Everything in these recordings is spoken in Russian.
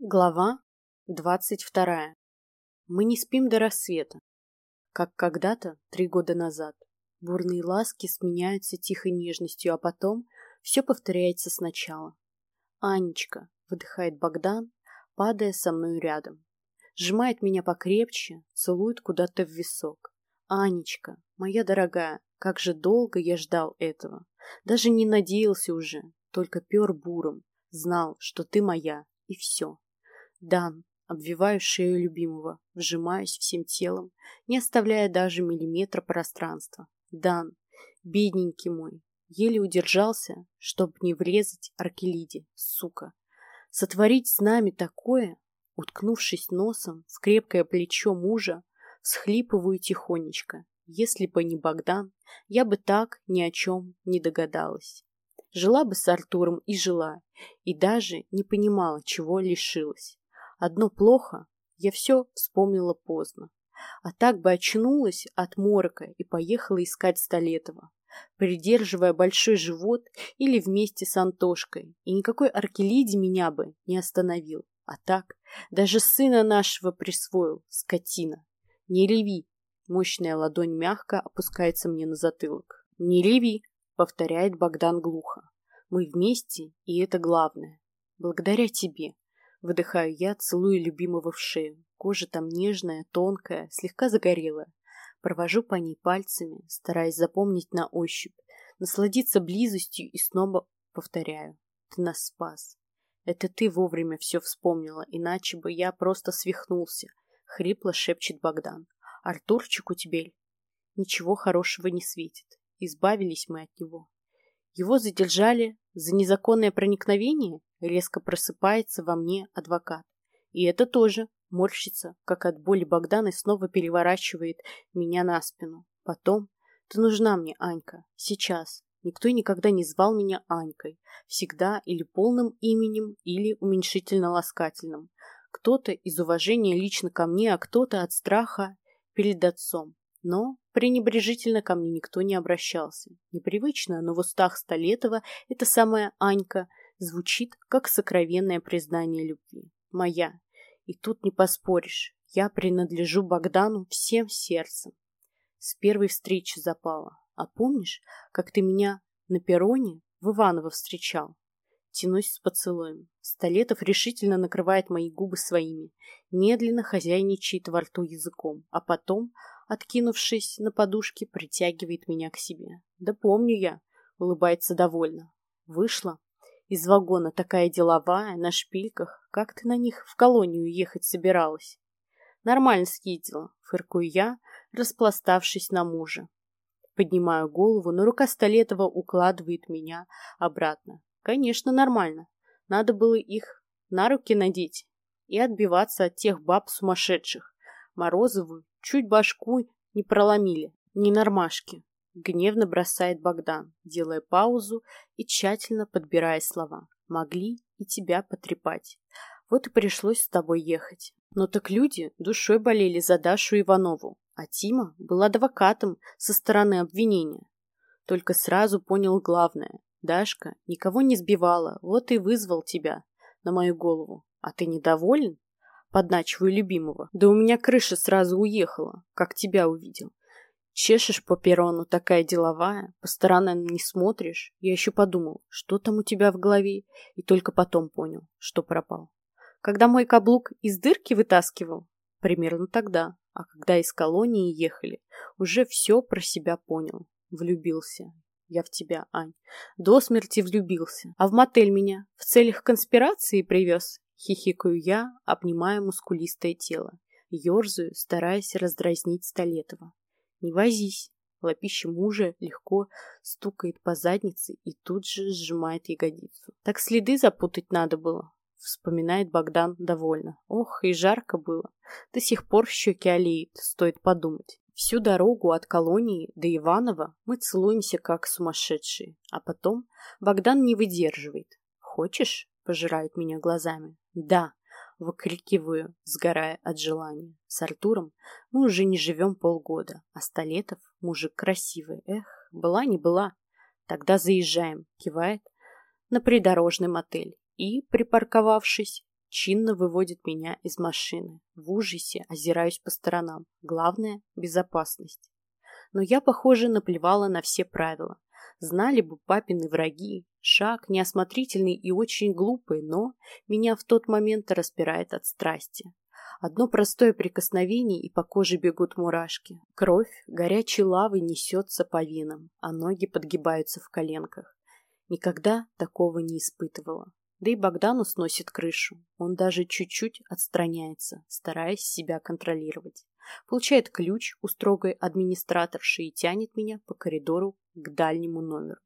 Глава двадцать вторая. Мы не спим до рассвета. Как когда-то, три года назад. Бурные ласки сменяются тихой нежностью, а потом все повторяется сначала. «Анечка», — выдыхает Богдан, падая со мной рядом. Сжимает меня покрепче, целует куда-то в висок. «Анечка, моя дорогая, как же долго я ждал этого. Даже не надеялся уже, только пер буром. Знал, что ты моя, и все. Дан, обвиваю шею любимого, вжимаюсь всем телом, не оставляя даже миллиметра пространства. Дан, бедненький мой, еле удержался, чтобы не врезать Аркелиде, сука. Сотворить с нами такое, уткнувшись носом в крепкое плечо мужа, схлипываю тихонечко. Если бы не Богдан, я бы так ни о чем не догадалась. Жила бы с Артуром и жила, и даже не понимала, чего лишилась. Одно плохо, я все вспомнила поздно. А так бы очнулась от морока и поехала искать Столетова, придерживая большой живот или вместе с Антошкой, и никакой Аркелиде меня бы не остановил. А так, даже сына нашего присвоил, скотина. Не реви. Мощная ладонь мягко опускается мне на затылок. Не реви, повторяет Богдан глухо. Мы вместе, и это главное. Благодаря тебе. Выдыхаю я, целую любимого в шею. Кожа там нежная, тонкая, слегка загорелая. Провожу по ней пальцами, стараясь запомнить на ощупь, насладиться близостью и снова повторяю. Ты нас спас. Это ты вовремя все вспомнила, иначе бы я просто свихнулся. Хрипло шепчет Богдан. Артурчику теперь ничего хорошего не светит. Избавились мы от него. Его задержали за незаконное проникновение? Резко просыпается во мне адвокат. И это тоже морщится, как от боли Богдан и снова переворачивает меня на спину. Потом, ты нужна мне, Анька, сейчас. Никто никогда не звал меня Анькой. Всегда или полным именем, или уменьшительно-ласкательным. Кто-то из уважения лично ко мне, а кто-то от страха перед отцом. Но пренебрежительно ко мне никто не обращался. Непривычно, но в устах Столетова эта самая Анька звучит как сокровенное признание любви. Моя. И тут не поспоришь. Я принадлежу Богдану всем сердцем. С первой встречи запала. А помнишь, как ты меня на перроне в Иваново встречал? Тянусь с поцелуем. Столетов решительно накрывает мои губы своими, медленно хозяйничает во рту языком, а потом, откинувшись на подушке, притягивает меня к себе. Да помню я, улыбается довольно. Вышла из вагона такая деловая, на шпильках. Как ты на них в колонию ехать собиралась? Нормально съездила, фыркую я, распластавшись на мужа. Поднимаю голову, но рука Столетова укладывает меня обратно. Конечно, нормально. Надо было их на руки надеть и отбиваться от тех баб сумасшедших. Морозовую чуть башку не проломили, ни нормашки. Гневно бросает Богдан, делая паузу и тщательно подбирая слова. Могли и тебя потрепать. Вот и пришлось с тобой ехать. Но так люди душой болели за Дашу Иванову, а Тима был адвокатом со стороны обвинения. Только сразу понял главное. Дашка никого не сбивала, вот и вызвал тебя на мою голову. А ты недоволен? Подначиваю любимого. Да у меня крыша сразу уехала, как тебя увидел. Чешешь по перрону, такая деловая, по сторонам не смотришь. Я еще подумал, что там у тебя в голове, и только потом понял, что пропал. Когда мой каблук из дырки вытаскивал? Примерно тогда. А когда из колонии ехали, уже все про себя понял. Влюбился. Я в тебя, Ань. До смерти влюбился. А в мотель меня в целях конспирации привез? Хихикаю я, обнимая мускулистое тело. Ёрзаю, стараясь раздразнить Столетова. Не возись. Лапище мужа легко стукает по заднице и тут же сжимает ягодицу. Так следы запутать надо было. Вспоминает Богдан довольно. Ох, и жарко было. До сих пор щеки олеют, стоит подумать. Всю дорогу от колонии до Иванова мы целуемся как сумасшедшие. А потом Богдан не выдерживает. «Хочешь?» – пожирает меня глазами. «Да!» Выкрикиваю, сгорая от желания. С Артуром мы уже не живем полгода, а Столетов мужик красивый. Эх, была не была. Тогда заезжаем, кивает на придорожный мотель. И, припарковавшись, чинно выводит меня из машины. В ужасе озираюсь по сторонам. Главное – безопасность. Но я, похоже, наплевала на все правила. Знали бы папины враги. Шаг неосмотрительный и очень глупый, но меня в тот момент распирает от страсти. Одно простое прикосновение, и по коже бегут мурашки. Кровь горячей лавы несется по венам, а ноги подгибаются в коленках. Никогда такого не испытывала. Да и Богдану сносит крышу. Он даже чуть-чуть отстраняется, стараясь себя контролировать. Получает ключ у строгой администраторши и тянет меня по коридору к дальнему номеру.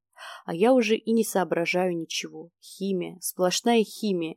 А я уже и не соображаю ничего. Химия, сплошная химия.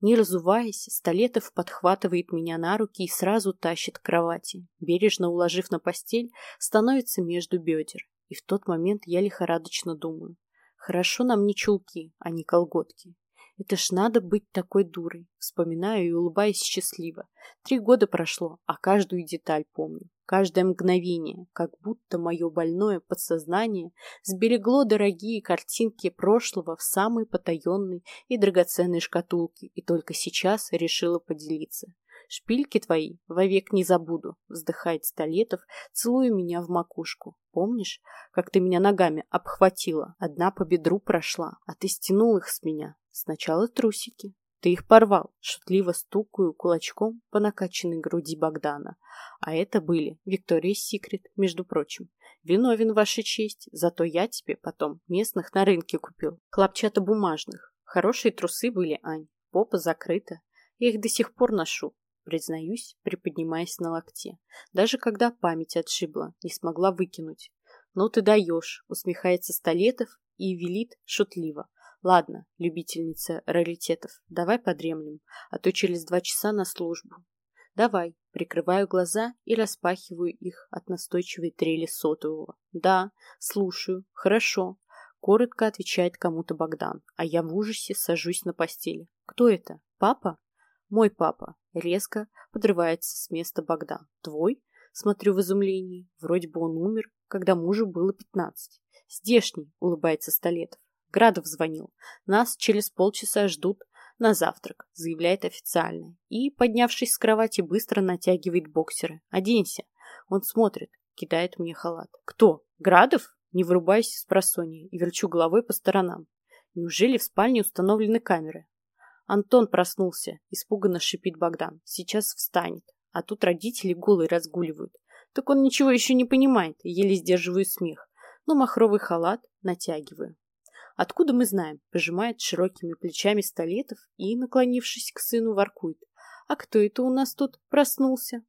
Не разуваясь, Столетов подхватывает меня на руки и сразу тащит к кровати. Бережно уложив на постель, становится между бедер. И в тот момент я лихорадочно думаю. Хорошо нам не чулки, а не колготки. Это ж надо быть такой дурой. Вспоминаю и улыбаюсь счастливо. Три года прошло, а каждую деталь помню. Каждое мгновение, как будто мое больное подсознание сберегло дорогие картинки прошлого в самой потаенной и драгоценной шкатулке и только сейчас решила поделиться. Шпильки твои вовек не забуду, вздыхает Столетов, целуя меня в макушку. Помнишь, как ты меня ногами обхватила? Одна по бедру прошла, а ты стянул их с меня. Сначала трусики. Ты их порвал. Шутливо стукаю кулачком по накачанной груди Богдана. А это были Виктория Секрет, между прочим. Виновен, ваша честь, зато я тебе потом местных на рынке купил. Хлопчатобумажных. Хорошие трусы были, Ань. Попа закрыта. Я их до сих пор ношу признаюсь, приподнимаясь на локте. Даже когда память отшибла, не смогла выкинуть. «Ну ты даешь», — усмехается Столетов и велит шутливо. «Ладно, любительница раритетов, давай подремлем, а то через два часа на службу». «Давай», — прикрываю глаза и распахиваю их от настойчивой трели сотового. «Да, слушаю, хорошо», — коротко отвечает кому-то Богдан, а я в ужасе сажусь на постели. «Кто это? Папа?» «Мой папа», Резко подрывается с места Богдан. Твой? Смотрю в изумлении. Вроде бы он умер, когда мужу было пятнадцать. Здешний, улыбается Столетов. Градов звонил. Нас через полчаса ждут на завтрак, заявляет официально. И, поднявшись с кровати, быстро натягивает боксеры. Оденься. Он смотрит, кидает мне халат. Кто? Градов? Не врубаюсь с просонья и верчу головой по сторонам. Неужели в спальне установлены камеры? Антон проснулся, испуганно шипит Богдан. Сейчас встанет. А тут родители голые разгуливают. Так он ничего еще не понимает, еле сдерживаю смех. Но махровый халат натягиваю. Откуда мы знаем? Пожимает широкими плечами Столетов и, наклонившись к сыну, воркует. А кто это у нас тут проснулся?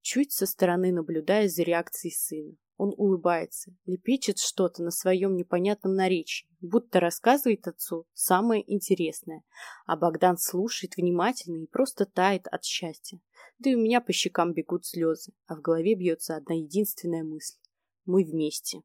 Чуть со стороны наблюдая за реакцией сына. Он улыбается, лепечет что-то на своем непонятном наречии, будто рассказывает отцу самое интересное, а Богдан слушает внимательно и просто тает от счастья. Да и у меня по щекам бегут слезы, а в голове бьется одна единственная мысль. Мы вместе.